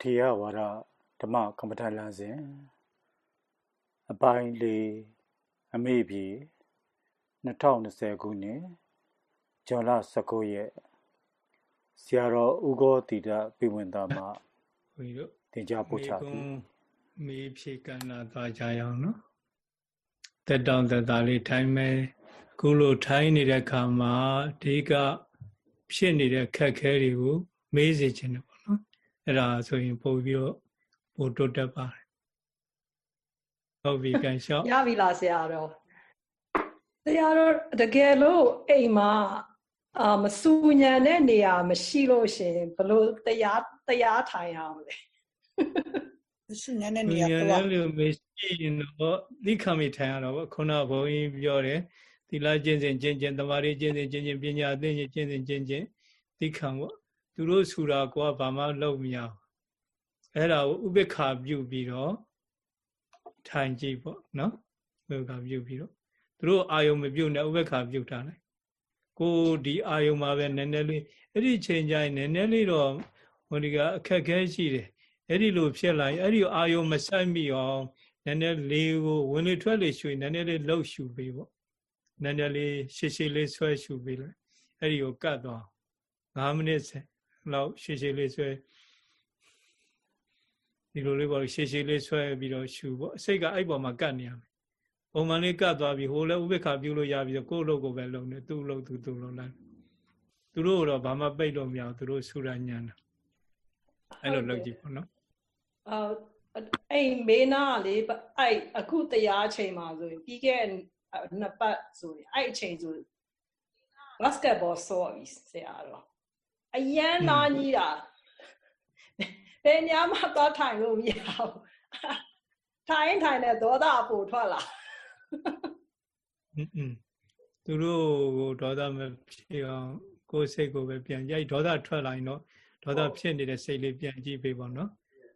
ထေရဝါဒဓမ္မကမ္မဋ္ဌာန်းလမ်းစဉ်အပိုင်းလေးအမေပြီ2020ခုနှစ်ဇွန်လ19ရက်ဆရာတော်ဥဂောတိတပြည်ဝင်သားမှာဘုန်းကြီးတို့သင်ကြားပို့ချပြီမေးဖြေကဏ္ဍသွားကြရအောင်နော်တက်တောင်တက်တာလေးထိုင်းမဲခုလိုထိုင်းနေတဲ့ခါမှာဒီကဖြစ်နေတဲ့ခက်ခဲတွေကိုမေးစေခြင်းတယ် အဲ့ဒါဆိုရင်ပို့ပြီးတော့ပို့တိုးတက်ပါတယ်ဟုတ်ပြီကန်လျှောက်ရပြီလားဆရာတော်ဆရာတော်တကယ်လို့အိမ်မှာအာမစူညံတဲ့နေရာမရှိလို့ရှင်ဘလို့တရားတရားထိုင်အောင်လဲမရှိညံတဲ့နေရာတော့လို့မရှိရင်တော့ဒီခမီထိုင်ရတော့ဗောခုနဘုန်းကြီးပြောတယ်သီလကျင့်စဉ်ကျင့်ကျင့်တမာရီကျင့်စဉ်ကျင့်ကျင့်ပညာအသိဉာဏ်ကျင့်စဉ်ကျင့်ကျင့်ဒီခံဗော သူတို့ဆူတာကိုကဘာမှလုပ်မရဘူးအဲ့ဒါကိုဥပိ္ပခာပြုပြီးတော့ထိုင်ကြည့်ပေါ့နော်ဥပိ္ပခာပြုပြီးတော့သူတို့အာယုံမပြုတ်နဲ့ဥပိ္ပခာပြုတ်တာလေကိုဒီအာယုံမှာပဲနည်းနည်းလေးအဲ့ဒီချိန်ကျရင်နည်းနည်းလေးတော့ဟိုဒီကအခက်ခဲရှိတယ်အဲ့ဒီလိုဖြစ်လာရင်အဲ့ဒီအာယုံမဆိုင်မိအောင်နည်းနည်းလေးကိုဝင်လေထွက်လေရွှေနည်းနည်းလေးလှုပ်ရှူပေးပေါ့နည်းနည်းလေးရှည်ရှည်လေးဆွဲရှူပေးလိုက်အဲ့ဒီကိုကတ်သွား9မိနစ် လောက်ရှည်ရှည်လေးဆွဲဒီလိုလေးပေါ့ရှည်ရှည်လေးဆွဲပြီးတော့ရှူပေါ့အစိတ်ကအဲ့ပေါ်မှာကတ်နေရမယ်ပုံမှန်လေးကတ်သွားပြီးဟိုလည်းဥပိ္ပခာပြုလို့ရပြီးတော့ကိုယ့်အလုပ်ကိုပဲလုပ်နေသူ့အလုပ်သူသူ့လုပ်လိုက်သူတို့တော့ဘာမှပိတ်လို့မရဘူးသူတို့ဆူရညံတာအဲ့လိုလုပ်ကြည့်ပေါ့နော်အော်အဲ့မေနာလေးအဲ့အခုတရားအချိန်မှာဆိုရင်ပြီးခဲ့နှစ်ပတ်ဆိုရင်အဲ့အချိန်ဆိုဘတ်စကတ်ဘောဆော့ပြီးဆရာတော့ အရန်နာကြီးတာဘယ်ညမှသွားထိုင်လို့မရဘူးထိုင်ထိုင်နဲ့ဒေါသပိုထွက်လာอืมသူတို့ကိုဒေါသမဖြစ်အောင်ကိုယ်စိတ်ကိုပဲပြန်ရိုက်ဒေါသထွက်လာရင်တော့ဒေါသဖြစ်နေတဲ့စိတ်လေးပြန်ကြည့်ပေးပါနော်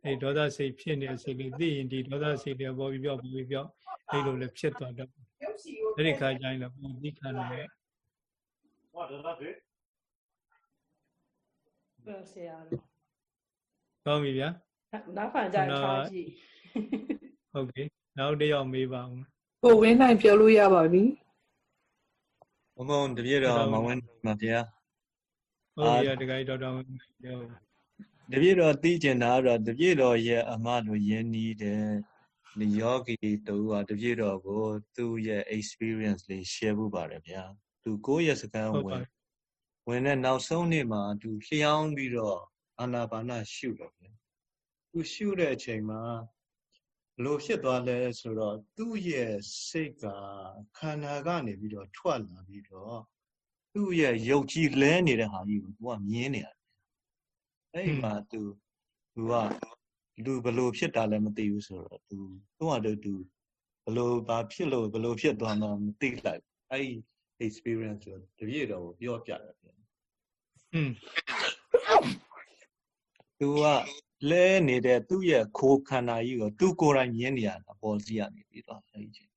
အဲဒေါသစိတ်ဖြစ်နေတဲ့စိတ်လေးသိရင်ဒီဒေါသစိတ်လေးပေါ်ပြီးပြောက်ပြီးပြောက်အဲလိုလည်းဖြစ်သွားတော့အဲ့ဒီခါကျရင်လည်းပုံသိခံတယ်ဟောဒေါသဖြစ် ဘယ်ဆရာတော့ကောင်းပြီဗျာနောက်ဖန်ကြထားကြည့်ဟုတ်ကဲ့နောက်တစ်ယောက်မေးပါဦးကိုဝင်းနိုင်ပြောလို့ရပါပြီဘုံဘုံတပြည့်တော့မဝင်းမှာဗျာဟုတ်ပြီတခါကြီးတော်တော်ပြောတပြည့်တော့သိကျင်တာကတော့တပြည့်တော့ရဲ့အမတို့ယဉ်နီးတယ်ဒီယောဂီတူကတပြည့်တော့ကို သူ့ရဲ့ experience လေး share ဖို့ပါတယ်ဗျာသူကိုယ့်ရဲ့စကားဝင် ဝင်တဲ့နောက်ဆုံးနေ့မှာသူလျှောင်းပြီးတော့အာနာပါနရှုတော့ဗျသူရှုတဲ့အချိန်မှာဘလို့ဖြစ်သွားလဲဆိုတော့သူ့ရဲ့စိတ်ကခန္ဓာကနေပြီးတော့ထွက်လာပြီးတော့သူ့ရဲ့ယုတ်ကြီးလဲနေတဲ့ဟာကြီးကိုသူကမြင်နေရတယ်အဲ့ဒီမှာသူသူကလူဘလို့ဖြစ်တာလည်းမသိဘူးဆိုတော့သူသူ့ဟာတူဘလို့ဘာဖြစ်လို့ဘလို့ဖြစ်သွားမှမသိလိုက်အဲ့ဒီ experience ဆိုတပြည့်တော့ပြောပြတယ်ဗျอืมသူကလဲနေတဲ့သူ့ရဲ့ခိုးခန္ဓာကြီးကိုသူကိုယ်တိုင်မြင်နေရတာပေါ်စီရနေပြီးတော့အဲ့ဒီချင်း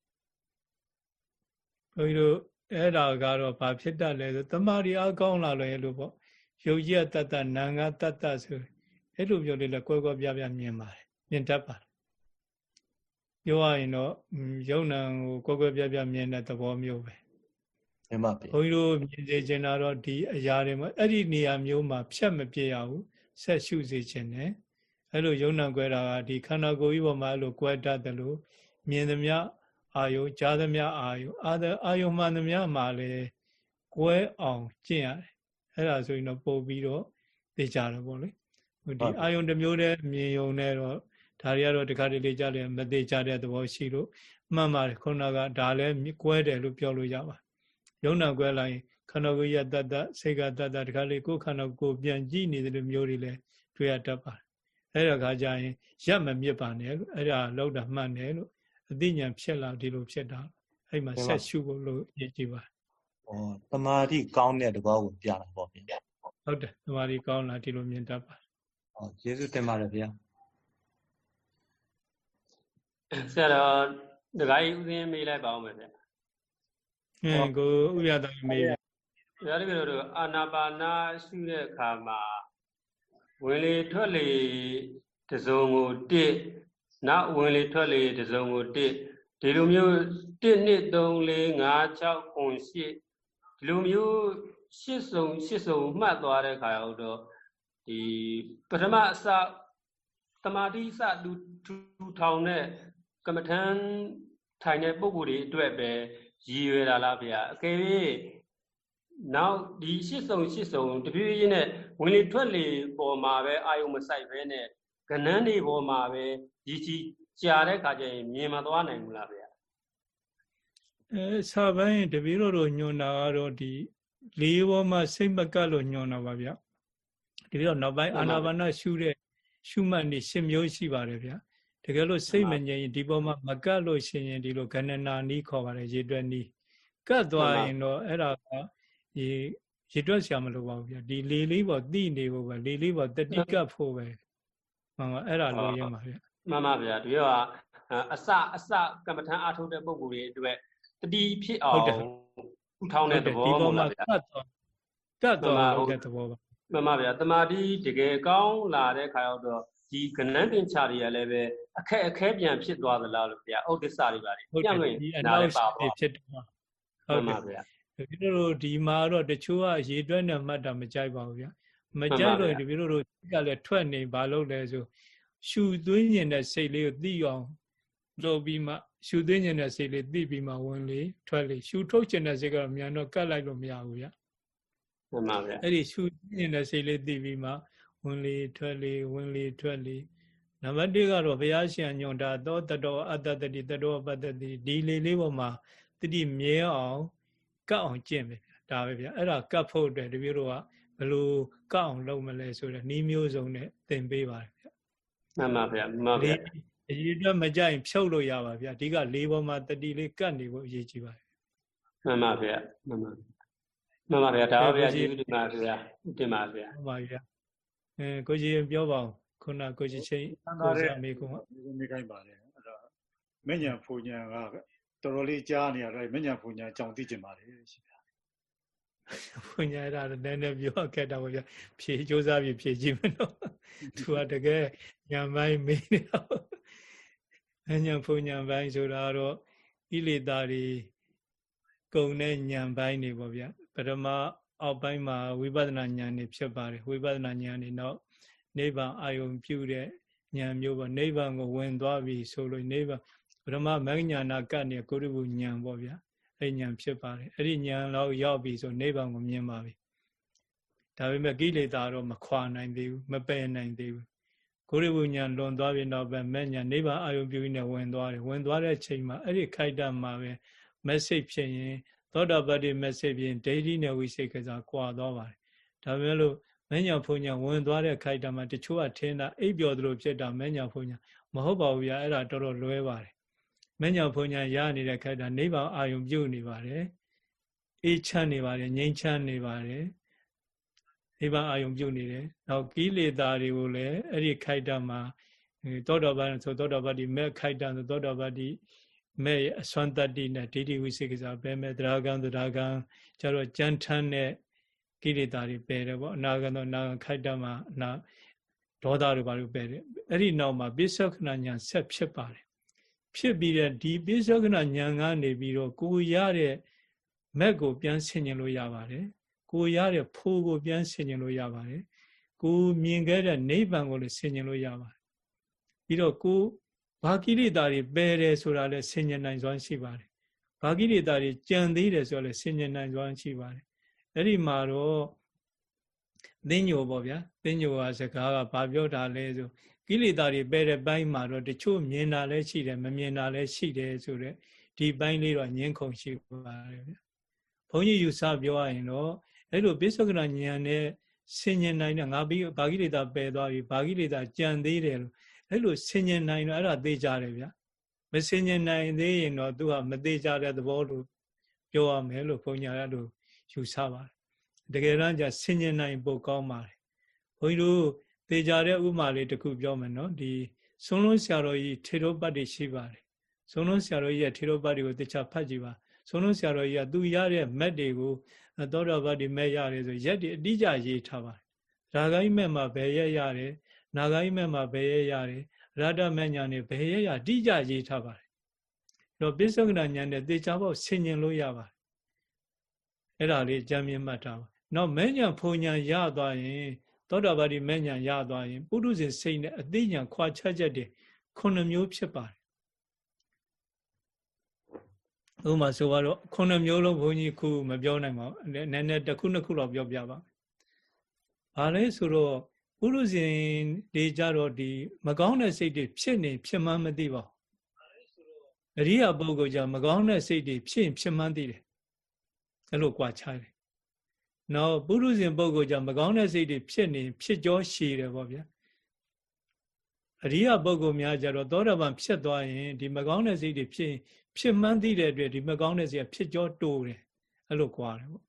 ဘုန်းကြီးတို့အဲ့ဒါကတော့ဘာဖြစ်တတ်လဲဆိုတမာရီအကောင်းလာလို့လို့ပေါ့ယုတ်ကြီးတတ္တနာငါတတ္တဆိုအဲ့လိုမျိုးလေးလည်းကွဲကွဲပြားပြားမြင်ပါတယ်မြင်တတ်ပါတယ်ပြောရရင်တော့ယုံနံကိုကွဲကွဲပြားပြားမြင်တဲ့သဘောမျိုးပဲ မှန်ပါပြီဘုန်းကြီးတို့မြင်စေချင်တာတော့ဒီအရာတွေမှာအဲ့ဒီနေရာမျိုးမှာဖြတ်မပြေရဘူးဆက်ရှုစေချင်တယ်အဲ့လိုယုံနာကွဲတာကဒီခန္ဓာကိုယ်ကြီးပေါ်မှာအဲ့လိုကွဲတတ်တယ်လို့မြင်သမျှအာယုကြားသမျှအာယုအာအာယုမှန်သမျှမှာလည်းကွဲအောင်ကျင့်ရတယ်အဲ့ဒါဆိုရင်တော့ပို့ပြီးတော့သိကြတယ်ပေါ့လေဒီအာယုတစ်မျိုးတည်းမြင်ယုံနဲ့တော့ဒါတွေကတော့တခါတလေကြလည်းမသိကြတဲ့သဘောရှိလို့မှန်ပါတယ်ခုနကဒါလည်းကွဲတယ်လို့ပြောလို့ရပါယုံ နာကွဲလိုက်ရင်ခန္ဓာကိုယ်ရတတ်တစိတ်ကတတ်တတခါလေကိုယ်ခန္ဓာကိုယ်ပြန်ကြည့်နေတယ်မျိုးတွေလည်းတွေ့ရတတ်ပါတယ်အဲ့ဒါခါကျရင်ရက်မမြစ်ပါနဲ့လို့အဲ့ဒါလောက်တာမှန်တယ်လို့အသိဉာဏ်ဖြစ်လာဒီလိုဖြစ်တာအဲ့မှာဆက်ရှုဖို့လို့ရည်ကြည်ပါဩတမာတိကောင်းတဲ့တဘောကိုပြတာပေါ့ဗျာဟုတ်တယ်တမာတိကောင်းလာဒီလိုမြင်တတ်ပါဩယေရှုတင်ပါတယ်ဗျာဆရာတော်ဒကာကြီးဦးစင်းမေးလိုက်ပါဦးမယ်ဗျာ အင်းကိုဥရတော်မေးတယ်ဆရာတော်တို့အာနာပါနာရှုတဲ့အခါမှာဝင်လေထွက်လေတစုံကို1နောက်ဝင်လေထွက်လေတစုံကို1ဒီလိုမျိုး1 2 3 4 5 6 9 8ဒီလိုမျိုးရှစ်စုံရှစ်စုံမှတ်သွားတဲ့ခါရောက်တော့ဒီပထမအစတမာတိစသူထူထောင်တဲ့ကမ္မထန်ထိုင်တဲ့ပုံကိုယ်တွေအတွက်ပဲ ရည်ရွယ်တာလားဗျာအကယ်၍နောက်ဒီရှစ်စုံရှစ်စုံတဖြည်းဖြည်းနဲ့ဝင်လေထွက်လေပေါ်မှာပဲအာယုံမဆိုင်ဘဲနဲ့ကဏန်းတွေပေါ်မှာပဲရည်ချီကြာတဲ့ခါကျရင်မြင်မသွားနိုင်ဘူးလားဗျာအဲစာပိုင်းတပည့်တော်တို့ညွန်တာကတော့ဒီလေးဘောမှာစိတ်မကပ်လို့ညွန်တာပါဗျဒီပြီးတော့နောက်ပိုင်းအာနာပါနရှုတဲ့ရှုမှတ်နေရှင်မျိုးရှိပါတယ်ဗျ တကယ်လို့စိတ်မငြိမ်ရင်ဒီပေါ်မှာမကပ်လို့ရှင်ရင်ဒီလိုခဏနာနီးခေါ်ပါတယ်ရေတွက်နီးကတ်သွားရင်တော့အဲ့ဒါကရေရေတွက်ဆရာမလိုပါဘူးဗျဒီလေးလေးပေါ်တိနေဖို့ပဲလေးလေးပေါ်တတိကပ်ဖို့ပဲမှန်ပါအဲ့ဒါလိုရင်းပါဗျမှန်ပါဗျာဒီကအစအစကမ္မထန်အားထုတ်တဲ့ပုံကိုယ်တွေအတွက်တတိဖြစ်အောင်ထူထောင်တဲ့သဘောဒီမပေါ်ဟုတ်မှာလားဗျာကတ်သွားကတ်သွားဟုတ်တဲ့သဘောပါမှန်ပါဗျာတမာတိတကယ်ကောင်းလာတဲ့ခါရောက်တော့ဒီကနန်းတင်ချတွေကလည်းပဲ အခက်အခဲပြန်ဖြစ်သွားသလားလို့ဗျာဥဒိစ္စတွေပါလေဟုတ်ပြန်တယ်လို့ဒီအနားနောက်လည်းပါရှိပါဖြစ်တော့မှဟုတ်န်တပါယ်ဗျာဒီလိုတို့ဒီမှာတော့တချို့ကရေတွက်နဲ့မှတ်တာမကြိုက်ပါဘူးဗျာမကြိုက်တော့ဒီလိုတို့ကလည်းထွက်နေဘာလို့လဲဆိုရှူသွင်းညင်တဲ့စိတ်လေးကိုသိအောင်လုပ်ပြီးမှရှူသွင်းညင်တဲ့စိတ်လေးသိပြီးမှဝင်လေထွက်လေရှူထုတ်ညင်တဲ့စိတ်ကတော့မြန်တော့ကတ်လိုက်လို့မရဘူးဗျာမှန်ပါဗျာအဲ့ဒီရှူညင်တဲ့စိတ်လေးသိပြီးမှဝင်လေထွက်လေဝင်လေထွက်လေ နံပါတ်1ကတော့ဘုရားရှင်ညွန်တာသောတတောအတ္တတတိတတောပတ္တတိဒီလေလေးပေါ်မှာတတိမြဲအောင်ကတ်အောင်ကျင့်ပဲဗျာဒါပဲဗျာအဲ့ဒါကတ်ဖို့အတွက်တပည့်တို့ကဘယ်လိုကတ်အောင်လုပ်မလဲဆိုတော့နှီးမျိုးစုံနဲ့သင်ပေးပါတယ်ဗျာမှန်ပါဗျာမှန်ပါဒီဗျာအရေးအတွက်မကြိုက်ရင်ဖြုတ်လို့ရပါဗျာအဓိကလေးပေါ်မှာတတိလေးကတ်နေဖို့အရေးကြီးပါတယ်မှန်ပါဗျာမှန်ပါမှန်ပါဗျာဒါပါဗျာကျေးဇူးတင်ပါဗျာတင်ပါဗျာဟုတ်ပါဗျာအဲကိုကြီးပြောပါဦး ခုနကိုကြီးချင်းကိုစားမေကုံကဒီမိခိုင်းပါတယ်အဲ့ဒါမညံဖူညာကတော်တော်လေးကြားနေရတော့မညံဖူညာကြောင်သိကျင်ပါတယ်ရှင်ဗျာဖွညာရတာနည်းနည်းပြောခဲ့တာပေါ့ဗျာဖြေစူးစမ်းပြီးဖြေကြည့်မလို့သူကတကယ်ညာပိုင်းမေးနေတာအညာဖွညာပိုင်းဆိုတာတော့ဣလေတာတွေကုံတဲ့ညာပိုင်းတွေပေါ့ဗျာပထမအောက်ပိုင်းမှာဝိပဿနာဉာဏ်တွေဖြစ်ပါတယ်ဝိပဿနာဉာဏ်တွေနောက် နိဗ္ဗာန်အာယုံပြုတဲ့ဉာဏ်မျိုးပေါ့နိဗ္ဗာန်ကိုဝင်သွားပြီဆိုလို့နိဗ္ဗာန်ပထမမဂ္ဂညာနာကနဲ့ကိုရိပုဉာဏ်ပေါ့ဗျာအဲ့ဉာဏ်ဖြစ်ပါတယ်အဲ့ဒီဉာဏ်လောက်ရောက်ပြီဆိုနိဗ္ဗာန်ကိုမြင်ပါပြီဒါပေမဲ့ကိလေသာတော့မခွာနိုင်သေးဘူးမပယ်နိုင်သေးဘူးကိုရိပုဉာဏ်လွန်သွားပြီတော့ပဲမဲ့ဉာဏ်နိဗ္ဗာန်အာယုံပြုနေဝင်သွားတယ်ဝင်သွားတဲ့ချိန်မှာအဲ့ဒီခိုက်တမှာပဲ message ဖြစ်ရင်သောတာပတ္တိ message ဖြစ်ရင်ဒိဋ္ဌိနဲ့ဝိသေကစားကွာသွားပါတယ်ဒါပေမဲ့လို့ မဉ္ဇဏ်ဖုန်ညာဝင်သွားတဲ့ခိုက်တမှာတချို့ကထင်တာအိပ်ပျော်သလိုဖြစ်တာမဉ္ဇဏ်ဖုန်ညာမဟုတ်ပါဘူးဗျာအဲ့ဒါတော်တော်လွဲပါတယ်မဉ္ဇဏ်ဖုန်ညာရနေတဲ့ခိုက်တာနိဗ္ဗာန်အာယုံပြုတ်နေပါတယ်အေးချမ်းနေပါတယ်ငြိမ်းချမ်းနေပါတယ်နိဗ္ဗာန်အာယုံပြုတ်နေတယ်နောက်ကိလေသာတွေကိုလည်းအဲ့ဒီခိုက်တမှာသောတာပန်ဆိုသောတာပတ္တိမဲ့ခိုက်တဆိုသောတာပတ္တိမဲ့အစွမ်းတတ္တိနဲ့ဒိဋ္ဌိဝိသေကစားပဲမဲ့တရားကံတရားကံကျတော့ကြမ်းထမ်းတဲ့ ကိလေသာတွေပယ်တယ်ပေါ့အနာဂံတော့အနာဂံခိုက်တမှာအနာဒေါသတွေဘာလို့ပယ်တယ်အဲ့ဒီနောက်မှာပိဿကနာညာဆက်ဖြစ်ပါတယ်ဖြစ်ပြီးတဲ့ဒီပိဿကနာညာကနေပြီးတော့ကိုရတဲ့မက်ကိုပြန်ဆင်ញင်လို့ရပါတယ်ကိုရတဲ့ဖိုးကိုပြန်ဆင်ញင်လို့ရပါတယ်ကိုမြင်ခဲ့တဲ့နိဗ္ဗာန်ကိုလည်းဆင်ញင်လို့ရပါတယ်ပြီးတော့ကိုဘာကိလေသာတွေပယ်တယ်ဆိုတာလည်းဆင်ញင်နိုင်စွမ်းရှိပါတယ်ဘာကိလေသာတွေကြံသေးတယ်ဆိုတော့လည်းဆင်ញင်နိုင်စွမ်းရှိပါတယ် အဲ့ဒီမှာတော့သင်ညိုပေါ့ဗျာသင်ညိုကစကားကဘာပြောတာလဲဆိုကိလေသာတွေပယ်တဲ့ဘိုင်းမှာတော့တချို့မြင်တာလည်းရှိတယ်မမြင်တာလည်းရှိတယ်ဆိုတော့ဒီဘိုင်းလေးတော့ငင်းခုန်ရှိပါတယ်ဗျာဘုန်းကြီးယူဆပြောရရင်တော့အဲ့လိုပိဿကနာဉာဏ်နဲ့ဆင်ញင်နိုင်တဲ့ငါပြီးဘာကိလေသာပယ်သွားပြီဘာကိလေသာကြံသေးတယ်လို့အဲ့လိုဆင်ញင်နိုင်တော့အဲ့ဒါသိကြတယ်ဗျာမဆင်ញင်နိုင်သေးရင်တော့သူကမသိကြတဲ့သဘောလို့ပြောရမယ်လို့ဘုန်းကြီးကအဲ့လို ယူဆပါတယ်တကယ်တမ်းကျဆင်ញင်နိုင်ပိုကောင်းပါတယ်ဘုန်းကြီးတို့သေကြတဲ့ဥမာလေးတစ်ခုပြောမယ်နော်ဒီဆုံးလုံးဆရာတော်ကြီးထေရပတ်တွေရှိပါတယ်ဆုံးလုံးဆရာတော်ကြီးရဲ့ထေရပတ်တွေကိုတခြားဖတ်ကြည့်ပါဆုံးလုံးဆရာတော်ကြီးကသူရတဲ့မက်တွေကိုသောတာပတ္တိမက်ရတယ်ဆိုရက်တွေအတိအကျရေးထားပါတယ်ဒါဂိုင်းမက်မှာဘယ်ရက်ရတယ်နာဂိမက်မှာဘယ်ရရတယ်ရတ္တမညာနဲ့ဘယ်ရရတိကျရေးထားပါတယ်တော့ပိဿကနာညာနဲ့သေချာပေါ့ဆင်ញင်လို့ရပါတယ် အဲ့ဒါလေးကြံမြင်မှတ်ထားပါနောက်မညာဖုန်ညာရသွားရင်သောတာပတိမညာရသွားရင်ပုရုဇဉ်စိတ်နဲ့အသိဉာဏ်ခွာချက်ချက်တွေခုနှစ်မျိုးဖြစ်ပါတယ်ဥပမာဆိုတော့ခုနှစ်မျိုးလုံးဘုန်းကြီးခုမပြောနိုင်ပါဘူးနည်းနည်းတစ်ခုနှစ်ခုတော့ပြောပြပါဘာလဲဆိုတော့ပုရုဇဉ်တွေကြတော့ဒီမကောင်းတဲ့စိတ်တွေဖြစ်နေဖြစ်မှန်းမသိပါဘူးအရိယာပုဂ္ဂိုလ်ကြမကောင်းတဲ့စိတ်တွေဖြစ်ရင်ဖြစ်မှန်းသိတယ် အဲ့လိုကြွားချတယ်နောက်ပုရုဇဉ်ပုဂ္ဂိုလ်ကြမကောင်းတဲ့စိတ်တွေဖြစ်နေဖြစ်ကြောရှည်တယ်ပေါ့ဗျာအရိယာပုဂ္ဂိုလ်များကြတော့သောတာပန်ဖြစ်သွားရင်ဒီမကောင်းတဲ့စိတ်တွေဖြစ်ဖြစ်မှန်းသိတဲ့အတွက်ဒီမကောင်းတဲ့စိတ်ကဖြစ်ကြောတိုးတယ်အဲ့လိုကြွားတယ်ပေါ့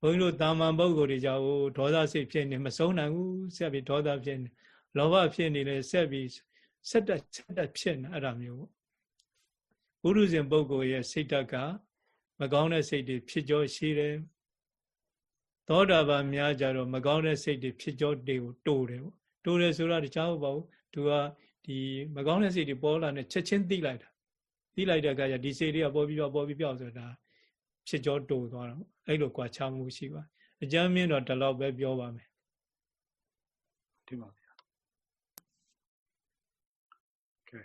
ဘုန်းကြီးတို့တာမန်ပုဂ္ဂိုလ်တွေကြောင့်ဒေါသစိတ်ဖြစ်နေမဆုံးနိုင်ဘူးဆက်ပြီးဒေါသဖြစ်နေလောဘဖြစ်နေလဲဆက်ပြီးဆက်တက်ဆက်တက်ဖြစ်နေအဲ့ဒါမျိုးပေါ့ပုရုဇဉ်ပုဂ္ဂိုလ်ရဲ့စိတ်ဓာတ်က မကောင်းတဲ့စိတ်တွေဖြစ်ကြောရှိတယ်သောတာပန်များကြတော့မကောင်းတဲ့စိတ်တွေဖြစ်ကြောတွေကိုတိုးတယ်ပေါ့တိုးတယ်ဆိုတာတခြားမဟုတ်ပါဘူးသူကဒီမကောင်းတဲ့စိတ်တွေပေါ်လာတဲ့ချက်ချင်းသိလိုက်တာသိလိုက်တဲ့အခါကျဒီစိတ်တွေကပေါ်ပြီးပြောပေါ်ပြီးပြောဆိုတာဖြစ်ကြောတိုးသွားတော့အဲ့လိုကွာခြားမှုရှိပါအကြမ်းမြင့်တော့ဒီလောက်ပဲပြောပါမယ်ဒီပါဗျာကဲ